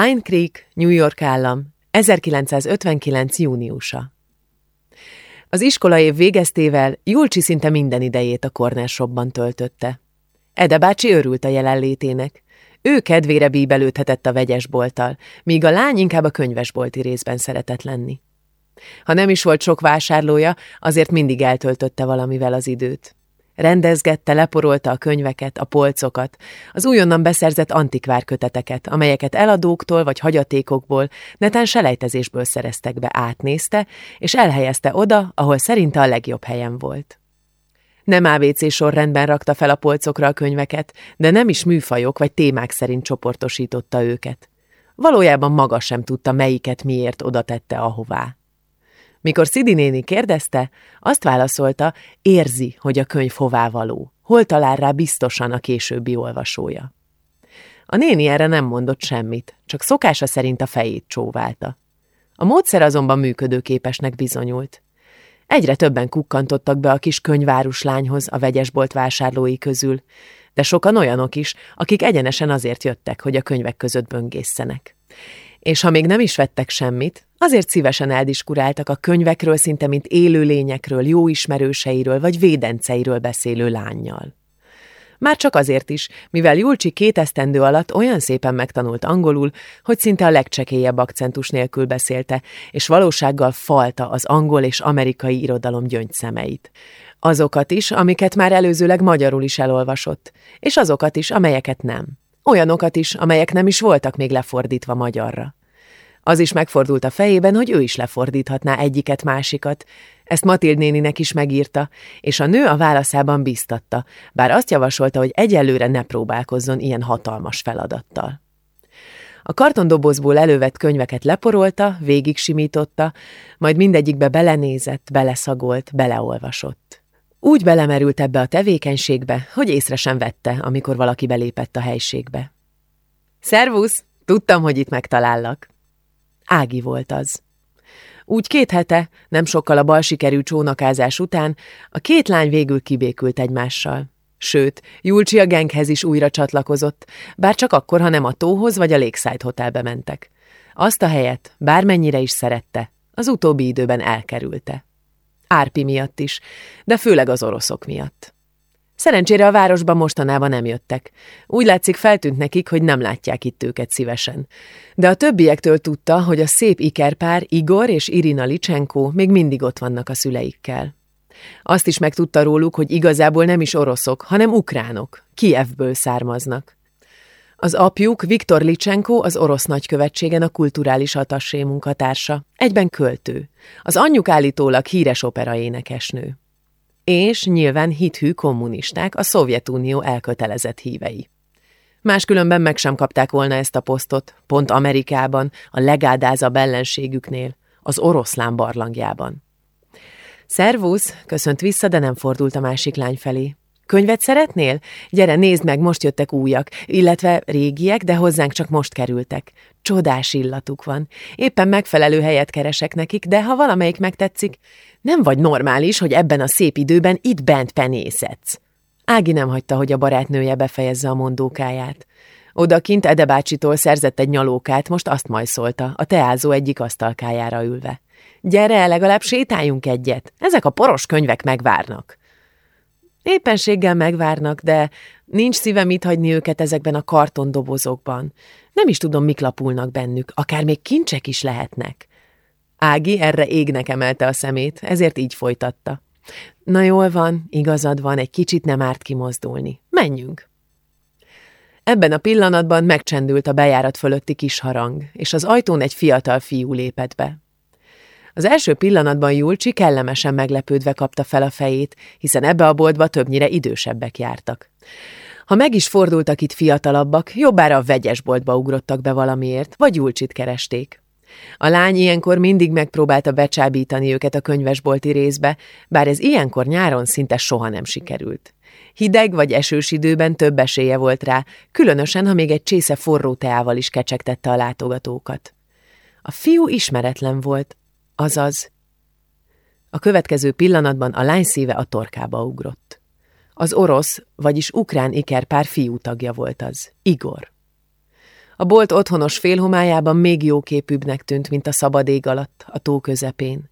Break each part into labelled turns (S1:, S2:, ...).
S1: Pine Creek, New York állam, 1959. júniusa. Az iskola év végeztével Julcsi szinte minden idejét a kornásokban töltötte. Ede bácsi örült a jelenlétének. Ő kedvére bíbelődhetett a vegyesbolttal, míg a lány inkább a könyvesbolti részben szeretett lenni. Ha nem is volt sok vásárlója, azért mindig eltöltötte valamivel az időt. Rendezgette, leporolta a könyveket, a polcokat, az újonnan beszerzett antikvár köteteket, amelyeket eladóktól vagy hagyatékokból, netán selejtezésből szereztek be, átnézte, és elhelyezte oda, ahol szerinte a legjobb helyen volt. Nem ABC sorrendben rakta fel a polcokra a könyveket, de nem is műfajok vagy témák szerint csoportosította őket. Valójában maga sem tudta, melyiket miért oda tette ahová. Mikor Szidi néni kérdezte, azt válaszolta, érzi, hogy a könyv hová való. Hol talál rá biztosan a későbbi olvasója. A néni erre nem mondott semmit, csak szokása szerint a fejét csóválta. A módszer azonban működőképesnek bizonyult. Egyre többen kukkantottak be a kis könyvárus lányhoz a vegyesbolt vásárlói közül, de sokan olyanok is, akik egyenesen azért jöttek, hogy a könyvek között böngészenek. És ha még nem is vettek semmit, azért szívesen eldiskuráltak a könyvekről szinte, mint élőlényekről, jó ismerőseiről vagy védenceiről beszélő lányjal. Már csak azért is, mivel Julcsi két esztendő alatt olyan szépen megtanult angolul, hogy szinte a legcsekélyebb akcentus nélkül beszélte, és valósággal falta az angol és amerikai irodalom gyöngyszemeit. Azokat is, amiket már előzőleg magyarul is elolvasott, és azokat is, amelyeket nem. Olyanokat is, amelyek nem is voltak még lefordítva magyarra. Az is megfordult a fejében, hogy ő is lefordíthatná egyiket másikat. Ezt Matild néninek is megírta, és a nő a válaszában biztatta, bár azt javasolta, hogy egyelőre ne próbálkozzon ilyen hatalmas feladattal. A kartondobozból elővett könyveket leporolta, végig simította, majd mindegyikbe belenézett, beleszagolt, beleolvasott. Úgy belemerült ebbe a tevékenységbe, hogy észre sem vette, amikor valaki belépett a helységbe. Szervusz! Tudtam, hogy itt megtalállak. Ági volt az. Úgy két hete, nem sokkal a bal sikerű csónakázás után, a két lány végül kibékült egymással. Sőt, Julcsi a genghez is újra csatlakozott, bár csak akkor, ha nem a tóhoz vagy a Lakeside Hotelbe mentek. Azt a helyet, bármennyire is szerette, az utóbbi időben elkerülte. Árpi miatt is, de főleg az oroszok miatt. Szerencsére a városba mostanában nem jöttek. Úgy látszik feltűnt nekik, hogy nem látják itt őket szívesen. De a többiektől tudta, hogy a szép ikerpár Igor és Irina Licsenko még mindig ott vannak a szüleikkel. Azt is megtudta róluk, hogy igazából nem is oroszok, hanem ukránok, Kievből származnak. Az apjuk Viktor Licsenko az orosz nagykövetségen a kulturális atassé munkatársa, egyben költő. Az anyjuk állítólag híres operaénekesnő és nyilván hithű kommunisták, a Szovjetunió elkötelezett hívei. Máskülönben meg sem kapták volna ezt a posztot, pont Amerikában, a legádázabb ellenségüknél, az oroszlán barlangjában. Szervusz, köszönt vissza, de nem fordult a másik lány felé. Könyvet szeretnél? Gyere, nézd meg, most jöttek újak, illetve régiek, de hozzánk csak most kerültek. Csodás illatuk van. Éppen megfelelő helyet keresek nekik, de ha valamelyik megtetszik, nem vagy normális, hogy ebben a szép időben itt bent penészetsz. Ági nem hagyta, hogy a barátnője befejezze a mondókáját. Odakint Ede bácsitól szerzett egy nyalókát, most azt majszolta, a teázó egyik asztalkájára ülve. Gyere, legalább sétáljunk egyet, ezek a poros könyvek megvárnak. Éppenséggel megvárnak, de nincs szívem itt hagyni őket ezekben a kartondobozokban. Nem is tudom, mik lapulnak bennük, akár még kincsek is lehetnek. Ági erre égnek emelte a szemét, ezért így folytatta. Na jól van, igazad van, egy kicsit nem árt kimozdulni. Menjünk! Ebben a pillanatban megcsendült a bejárat fölötti kis harang, és az ajtón egy fiatal fiú lépett be. Az első pillanatban Julcsi kellemesen meglepődve kapta fel a fejét, hiszen ebbe a boltba többnyire idősebbek jártak. Ha meg is fordultak itt fiatalabbak, jobbára a vegyes boltba ugrottak be valamiért, vagy Julcsit keresték. A lány ilyenkor mindig megpróbálta becsábítani őket a könyvesbolti részbe, bár ez ilyenkor nyáron szinte soha nem sikerült. Hideg vagy esős időben több esélye volt rá, különösen, ha még egy csésze forró teával is kecsegtette a látogatókat. A fiú ismeretlen volt, azaz... A következő pillanatban a lány szíve a torkába ugrott. Az orosz, vagyis ukrán ikerpár fiú tagja volt az, Igor. A bolt otthonos félhomájában még jóképűbbnek tűnt, mint a szabad ég alatt, a tó közepén.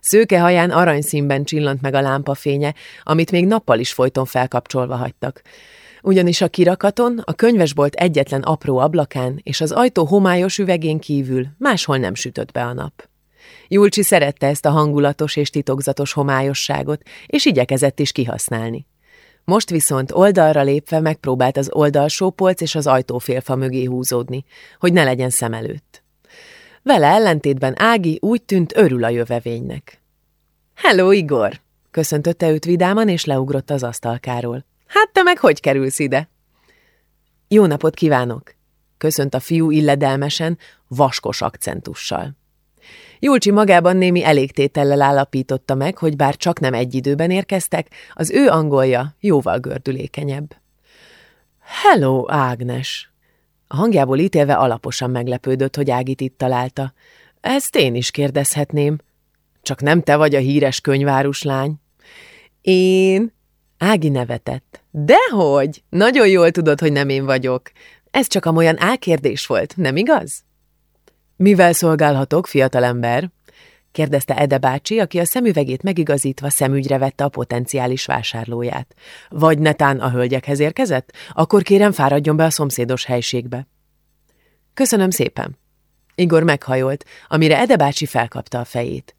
S1: Szőke haján aranyszínben csillant meg a lámpafénye, amit még nappal is folyton felkapcsolva hagytak. Ugyanis a kirakaton, a könyvesbolt egyetlen apró ablakán és az ajtó homályos üvegén kívül máshol nem sütött be a nap. Julcsi szerette ezt a hangulatos és titokzatos homályosságot, és igyekezett is kihasználni. Most viszont oldalra lépve megpróbált az oldalsó polc és az ajtófélfa mögé húzódni, hogy ne legyen szem előtt. Vele ellentétben Ági úgy tűnt örül a jövevénynek. Hello, Igor! köszöntötte őt vidáman, és leugrott az asztalkáról. Hát te meg hogy kerülsz ide? Jó napot kívánok! köszönt a fiú illedelmesen, vaskos akcentussal. Julcsi magában némi elégtétellel állapította meg, hogy bár csak nem egy időben érkeztek, az ő angolja jóval gördülékenyebb. Hello, Ágnes! A hangjából ítélve alaposan meglepődött, hogy Ágit itt találta. Ezt én is kérdezhetném. Csak nem te vagy a híres könyvárus lány. Én? Ági nevetett. Dehogy! Nagyon jól tudod, hogy nem én vagyok. Ez csak amolyan álkérdés volt, nem igaz? Mivel szolgálhatok, fiatalember? kérdezte Ede bácsi, aki a szemüvegét megigazítva szemügyre vette a potenciális vásárlóját. Vagy netán a hölgyekhez érkezett? Akkor kérem, fáradjon be a szomszédos helységbe. Köszönöm szépen. Igor meghajolt, amire Ede bácsi felkapta a fejét.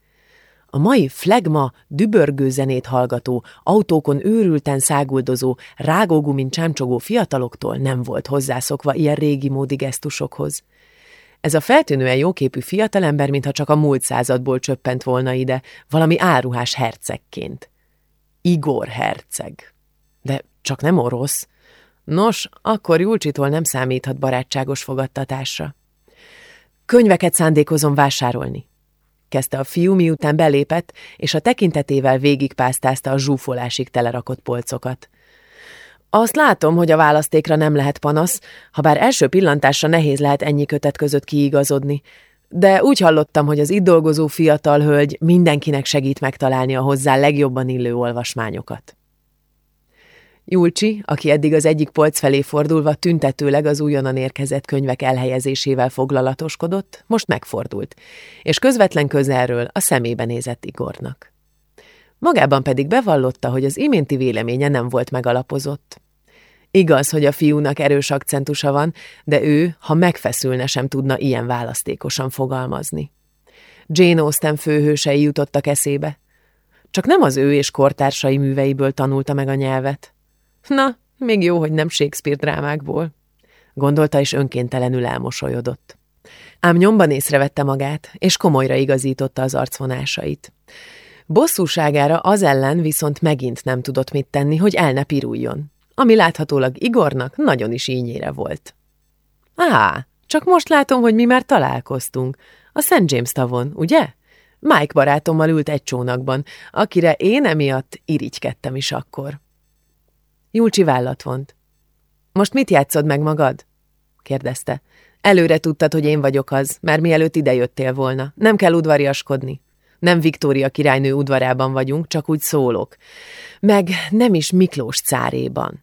S1: A mai flegma, dübörgő zenét hallgató, autókon őrülten száguldozó, rágógumin csámcsogó fiataloktól nem volt hozzászokva ilyen régi módi gesztusokhoz. Ez a feltűnően jóképű fiatalember, mintha csak a múlt századból csöppent volna ide, valami áruhás hercegként. Igor herceg. De csak nem orosz. Nos, akkor Julcsitól nem számíthat barátságos fogadtatásra. Könyveket szándékozom vásárolni. Kezdte a fiú, miután belépett, és a tekintetével végigpásztázta a zsúfolásig telerakott polcokat. Azt látom, hogy a választékra nem lehet panasz, ha bár első pillantásra nehéz lehet ennyi kötet között kiigazodni. De úgy hallottam, hogy az itt dolgozó fiatal hölgy mindenkinek segít megtalálni a hozzá legjobban illő olvasmányokat. Julcsi, aki eddig az egyik polc felé fordulva tüntetőleg az újonnan érkezett könyvek elhelyezésével foglalatoskodott, most megfordult, és közvetlen közelről a szemébe nézett Igornak. Magában pedig bevallotta, hogy az iménti véleménye nem volt megalapozott. Igaz, hogy a fiúnak erős akcentusa van, de ő, ha megfeszülne, sem tudna ilyen választékosan fogalmazni. Jane Austen főhősei jutottak eszébe. Csak nem az ő és kortársai műveiből tanulta meg a nyelvet. Na, még jó, hogy nem Shakespeare drámákból. Gondolta, és önkéntelenül elmosolyodott. Ám nyomban észrevette magát, és komolyra igazította az arcvonásait. Bosszúságára az ellen viszont megint nem tudott mit tenni, hogy el ne piruljon, ami láthatólag Igornak nagyon is ínyére volt. Á, csak most látom, hogy mi már találkoztunk. A St. James tavon, ugye? Mike barátommal ült egy csónakban, akire én emiatt irigykedtem is akkor. Julcsi vállat vont. Most mit játszod meg magad? kérdezte. Előre tudtad, hogy én vagyok az, már mielőtt idejöttél volna. Nem kell udvariaskodni. Nem Viktória királynő udvarában vagyunk, csak úgy szólok. Meg nem is Miklós cáréban.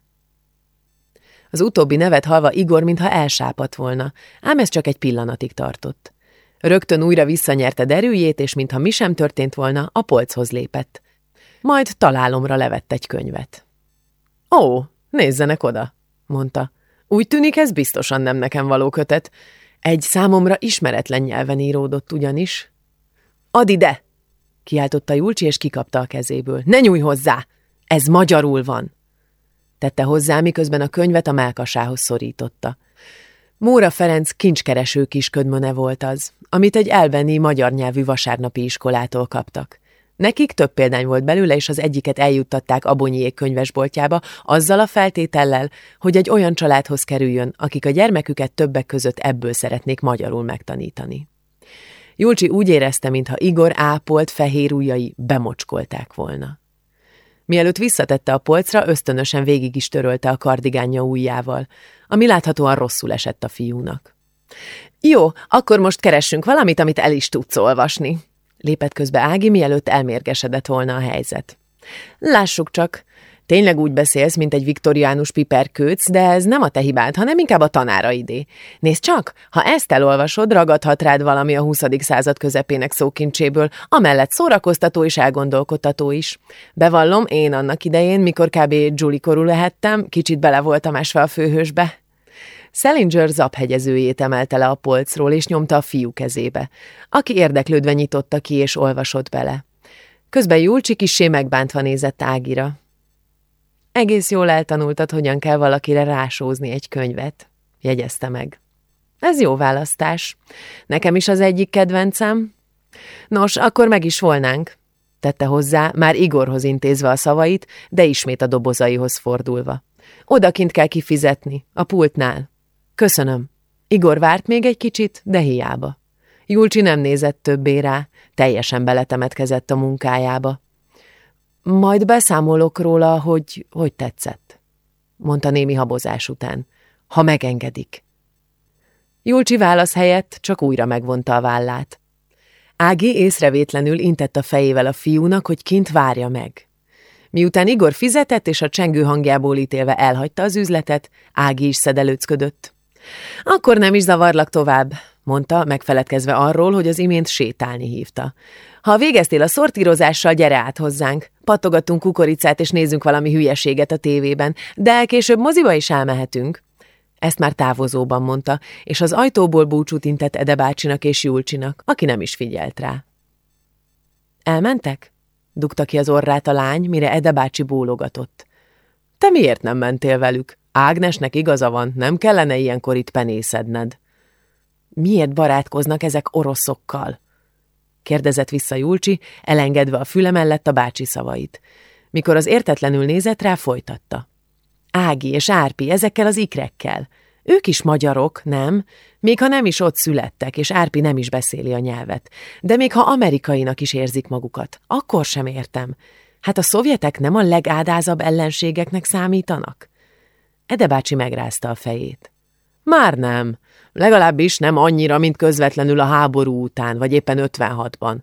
S1: Az utóbbi nevet halva Igor, mintha elsápadt volna, ám ez csak egy pillanatig tartott. Rögtön újra visszanyerte derűjét, és mintha mi sem történt volna, a polchoz lépett. Majd találomra levett egy könyvet. Ó, nézzenek oda, mondta. Úgy tűnik, ez biztosan nem nekem való kötet. Egy számomra ismeretlen nyelven íródott ugyanis. Add ide! kiáltotta Julcsi, és kikapta a kezéből. Ne nyújj hozzá! Ez magyarul van! Tette hozzá, miközben a könyvet a melkasához szorította. Móra Ferenc kincskereső kisködmöne volt az, amit egy elbeni magyar nyelvű vasárnapi iskolától kaptak. Nekik több példány volt belőle, és az egyiket eljuttatták Abonyiék könyvesboltjába, azzal a feltétellel, hogy egy olyan családhoz kerüljön, akik a gyermeküket többek között ebből szeretnék magyarul megtanítani. Julcsi úgy érezte, mintha Igor ápolt fehér ujjai bemocskolták volna. Mielőtt visszatette a polcra, ösztönösen végig is törölte a kardigánja ujjával, ami láthatóan rosszul esett a fiúnak. Jó, akkor most keressünk valamit, amit el is tudsz olvasni, lépett közbe Ági, mielőtt elmérgesedett volna a helyzet. Lássuk csak, Tényleg úgy beszélsz, mint egy viktoriánus piperkőc, de ez nem a te hibád, hanem inkább a tanáraidé. Nézd csak, ha ezt elolvasod, ragadhat rád valami a 20. század közepének szókincséből, amellett szórakoztató és elgondolkodtató is. Bevallom, én annak idején, mikor kb. Julie korú lehettem, kicsit bele voltam esve a főhősbe. Salinger zaphegyezőjét emelte le a polcról, és nyomta a fiú kezébe, aki érdeklődve nyitotta ki, és olvasott bele. Közben Julcsi kissé megbántva nézett Ágira. Egész jól eltanultad, hogyan kell valakire rásózni egy könyvet, jegyezte meg. Ez jó választás. Nekem is az egyik kedvencem. Nos, akkor meg is volnánk, tette hozzá, már Igorhoz intézve a szavait, de ismét a dobozaihoz fordulva. Odakint kell kifizetni, a pultnál. Köszönöm. Igor várt még egy kicsit, de hiába. Julcsi nem nézett többé rá, teljesen beletemetkezett a munkájába. Majd beszámolok róla, hogy hogy tetszett, mondta némi habozás után, ha megengedik. Julcsi válasz helyett csak újra megvonta a vállát. Ági észrevétlenül intett a fejével a fiúnak, hogy kint várja meg. Miután Igor fizetett és a csengő hangjából ítélve elhagyta az üzletet, Ági is szedelőcködött. Akkor nem is zavarlak tovább, mondta, megfeledkezve arról, hogy az imént sétálni hívta. Ha végeztél a szortírozással, gyere át hozzánk. Pattogatunk kukoricát, és nézzünk valami hülyeséget a tévében, de később moziba is elmehetünk. Ezt már távozóban mondta, és az ajtóból búcsút intett Ede bácsinak és Julcsinak, aki nem is figyelt rá. Elmentek? Dugta ki az orrát a lány, mire Ede bácsi bólogatott. Te miért nem mentél velük? Ágnesnek igaza van, nem kellene ilyenkor itt penészedned. Miért barátkoznak ezek oroszokkal? Kérdezett vissza Julcsi, elengedve a füle mellett a bácsi szavait. Mikor az értetlenül nézett rá, folytatta. Ági és Árpi, ezekkel az ikrekkel. Ők is magyarok, nem? Még ha nem is ott születtek, és Árpi nem is beszéli a nyelvet. De még ha amerikainak is érzik magukat, akkor sem értem. Hát a szovjetek nem a legádázabb ellenségeknek számítanak? Ede bácsi megrázta a fejét. Már nem. Legalábbis nem annyira, mint közvetlenül a háború után, vagy éppen 56-ban.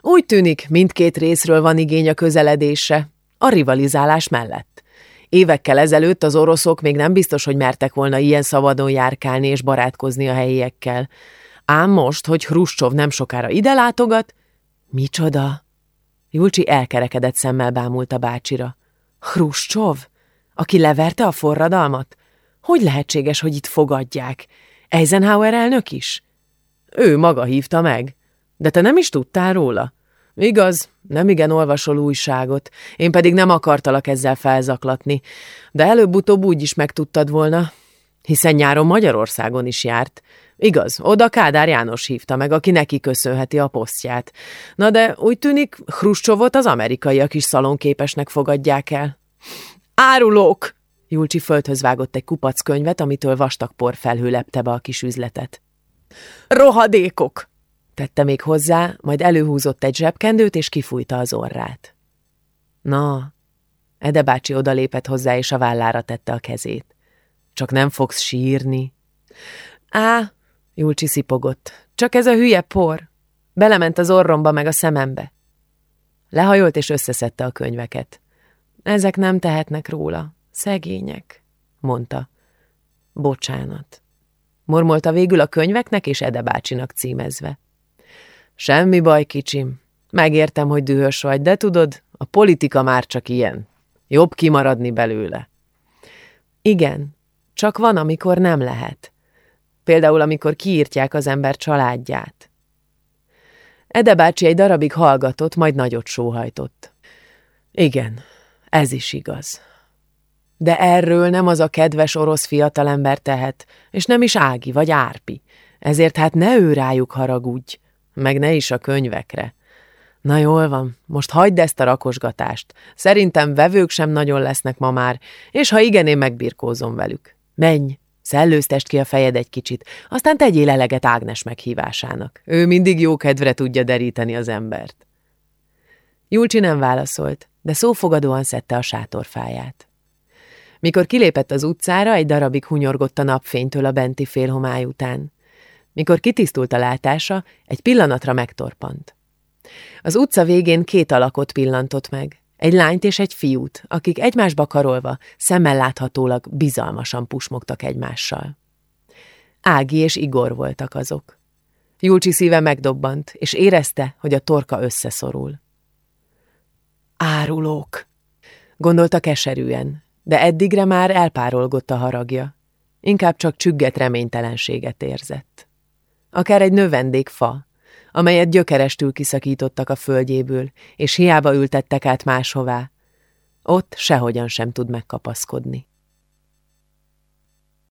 S1: Úgy tűnik, mindkét részről van igény a közeledésre, a rivalizálás mellett. Évekkel ezelőtt az oroszok még nem biztos, hogy mertek volna ilyen szabadon járkálni és barátkozni a helyiekkel. Ám most, hogy Hruscsov nem sokára ide látogat... Micsoda? Julcsi elkerekedett szemmel bámult a bácsira. Hruscsov? Aki leverte a forradalmat? Hogy lehetséges, hogy itt fogadják? Eisenhower elnök is? Ő maga hívta meg. De te nem is tudtál róla? Igaz, nem igen olvasol újságot, én pedig nem akartalak ezzel felzaklatni, de előbb-utóbb úgy is megtudtad volna, hiszen nyáron Magyarországon is járt. Igaz, oda Kádár János hívta meg, aki neki köszönheti a posztját. Na de úgy tűnik, Hruscsovot az amerikaiak is szalonképesnek fogadják el. Árulók! Julcsi földhöz vágott egy kupac könyvet, amitől vastag por felhő lepte be a kis üzletet. Rohadékok! tette még hozzá, majd előhúzott egy zsebkendőt, és kifújta az orrát. Na, Ede bácsi odalépett hozzá, és a vállára tette a kezét. Csak nem fogsz sírni. Á, Julcsi szipogott. Csak ez a hülye por. Belement az orromba meg a szemembe. Lehajolt és összeszedte a könyveket. Ezek nem tehetnek róla. Szegények, mondta. Bocsánat. Mormolta végül a könyveknek és Ede bácsinak címezve. Semmi baj, kicsim. Megértem, hogy dühös vagy, de tudod, a politika már csak ilyen. Jobb kimaradni belőle. Igen, csak van, amikor nem lehet. Például, amikor kiírtják az ember családját. Ede bácsi egy darabig hallgatott, majd nagyot sóhajtott. Igen, ez is igaz. De erről nem az a kedves orosz fiatalember tehet, és nem is Ági vagy Árpi. Ezért hát ne ő rájuk haragudj, meg ne is a könyvekre. Na jól van, most hagyd ezt a rakosgatást. Szerintem vevők sem nagyon lesznek ma már, és ha igen, én megbirkózom velük. Menj, szellőztest ki a fejed egy kicsit, aztán tegyél eleget Ágnes meghívásának. Ő mindig jó kedvre tudja deríteni az embert. Julcsi nem válaszolt, de szófogadóan szedte a sátorfáját. Mikor kilépett az utcára, egy darabig hunyorgott a napfénytől a benti félhomály után. Mikor kitisztult a látása, egy pillanatra megtorpant. Az utca végén két alakot pillantott meg. Egy lányt és egy fiút, akik egymásba karolva, szemmel láthatólag bizalmasan pusmogtak egymással. Ági és Igor voltak azok. Julcsi szíve megdobbant, és érezte, hogy a torka összeszorul. Árulók! Gondolta keserűen, de eddigre már elpárolgott a haragja. Inkább csak csügget reménytelenséget érzett. Akár egy növendék fa, amelyet gyökerestül kiszakítottak a földjéből, és hiába ültettek át máshová, ott sehogyan sem tud megkapaszkodni.